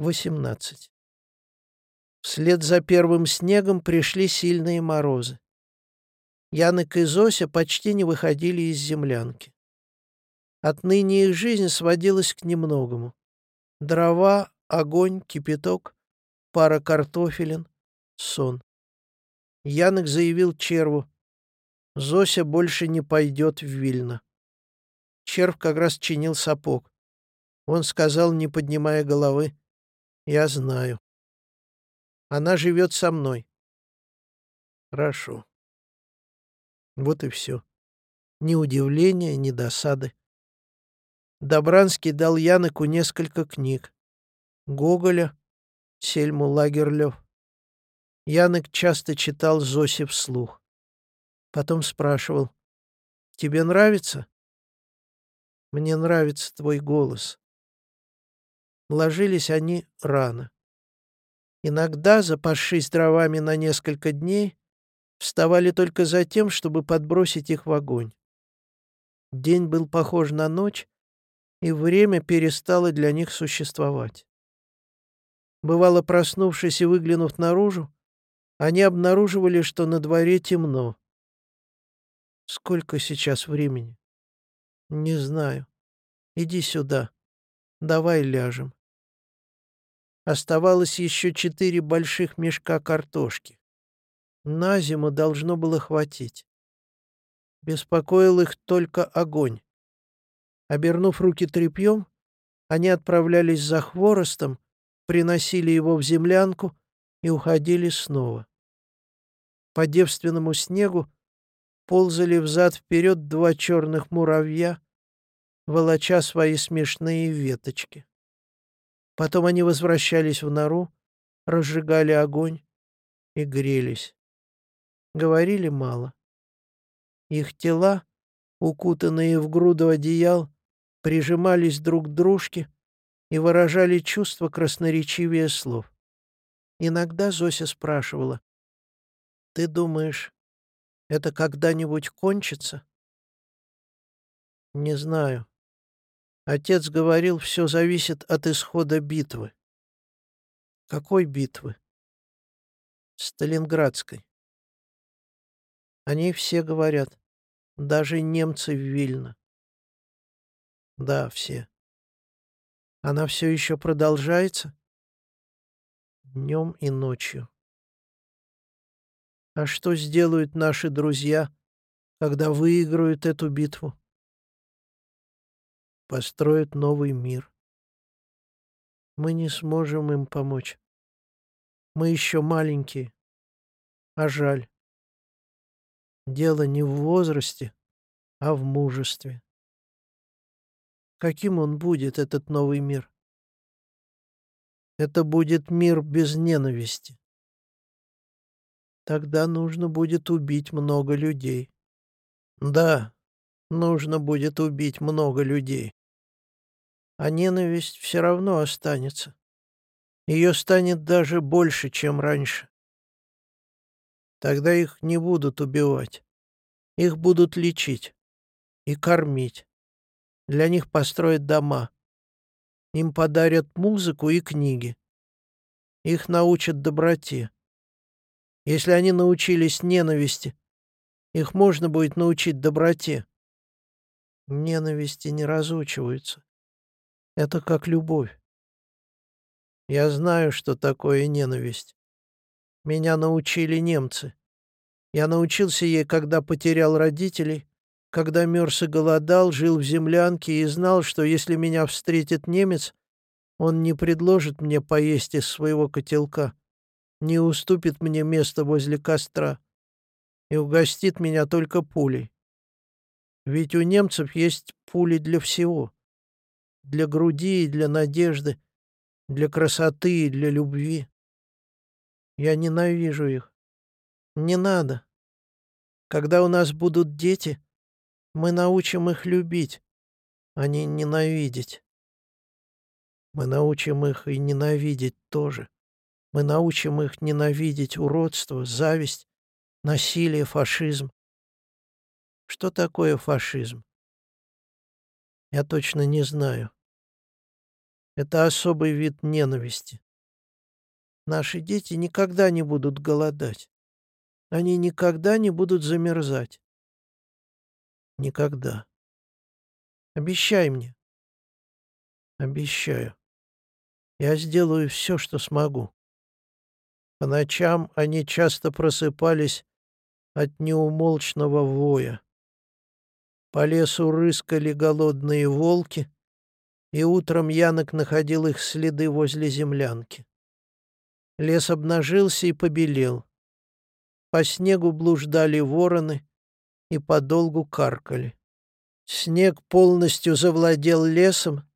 18. Вслед за первым снегом пришли сильные морозы. Янок и Зося почти не выходили из землянки. Отныне их жизнь сводилась к немногому. Дрова, огонь, кипяток, пара картофелин, сон. Янок заявил черву, Зося больше не пойдет в Вильно. Черв как раз чинил сапог. Он сказал, не поднимая головы, «Я знаю. Она живет со мной». «Хорошо». Вот и все. Ни удивления, ни досады. Добранский дал Яноку несколько книг. Гоголя, Сельму Лагерлёв. Янок часто читал Зосе вслух. Потом спрашивал, «Тебе нравится?» «Мне нравится твой голос». Ложились они рано. Иногда, запасшись дровами на несколько дней, вставали только за тем, чтобы подбросить их в огонь. День был похож на ночь, и время перестало для них существовать. Бывало, проснувшись и выглянув наружу, они обнаруживали, что на дворе темно. Сколько сейчас времени? Не знаю. Иди сюда. Давай ляжем. Оставалось еще четыре больших мешка картошки. На зиму должно было хватить. Беспокоил их только огонь. Обернув руки тряпьем, они отправлялись за хворостом, приносили его в землянку и уходили снова. По девственному снегу ползали взад-вперед два черных муравья, волоча свои смешные веточки. Потом они возвращались в нору, разжигали огонь и грелись. Говорили мало. Их тела, укутанные в груду одеял, прижимались друг к дружке и выражали чувства красноречивее слов. Иногда Зося спрашивала, «Ты думаешь, это когда-нибудь кончится?» «Не знаю. Отец говорил, все зависит от исхода битвы». «Какой битвы?» «Сталинградской». Они все говорят, даже немцы в Вильно. Да, все. Она все еще продолжается? Днем и ночью. А что сделают наши друзья, когда выиграют эту битву? Построят новый мир. Мы не сможем им помочь. Мы еще маленькие. А жаль. Дело не в возрасте, а в мужестве. Каким он будет, этот новый мир? Это будет мир без ненависти. Тогда нужно будет убить много людей. Да, нужно будет убить много людей. А ненависть все равно останется. Ее станет даже больше, чем раньше. Тогда их не будут убивать. Их будут лечить и кормить. Для них построят дома. Им подарят музыку и книги. Их научат доброте. Если они научились ненависти, их можно будет научить доброте. Ненависти не разучиваются. Это как любовь. Я знаю, что такое ненависть. Меня научили немцы. Я научился ей, когда потерял родителей, когда мерз и голодал, жил в землянке и знал, что если меня встретит немец, он не предложит мне поесть из своего котелка не уступит мне место возле костра и угостит меня только пулей. Ведь у немцев есть пули для всего. Для груди и для надежды, для красоты и для любви. Я ненавижу их. Не надо. Когда у нас будут дети, мы научим их любить, а не ненавидеть. Мы научим их и ненавидеть тоже. Мы научим их ненавидеть уродство, зависть, насилие, фашизм. Что такое фашизм? Я точно не знаю. Это особый вид ненависти. Наши дети никогда не будут голодать. Они никогда не будут замерзать. Никогда. Обещай мне. Обещаю. Я сделаю все, что смогу. По ночам они часто просыпались от неумолчного воя. По лесу рыскали голодные волки, и утром Янок находил их следы возле землянки. Лес обнажился и побелел. По снегу блуждали вороны и подолгу каркали. Снег полностью завладел лесом,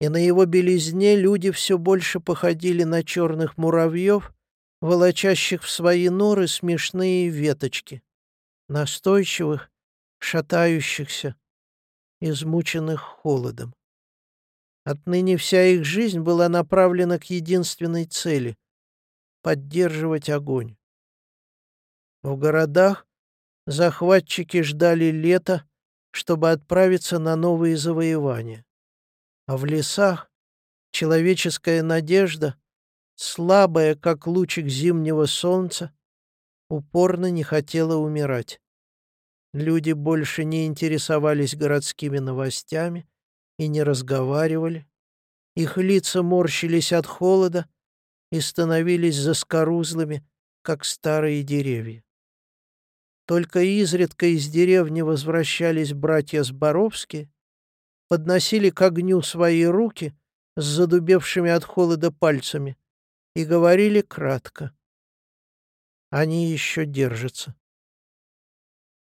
и на его белизне люди все больше походили на черных муравьев, волочащих в свои норы смешные веточки, настойчивых, шатающихся, измученных холодом. Отныне вся их жизнь была направлена к единственной цели — поддерживать огонь. В городах захватчики ждали лета, чтобы отправиться на новые завоевания. А в лесах человеческая надежда, слабая, как лучик зимнего солнца, упорно не хотела умирать. Люди больше не интересовались городскими новостями и не разговаривали. Их лица морщились от холода и становились заскорузлыми, как старые деревья. Только изредка из деревни возвращались братья Зборовские, подносили к огню свои руки с задубевшими от холода пальцами и говорили кратко. Они еще держатся.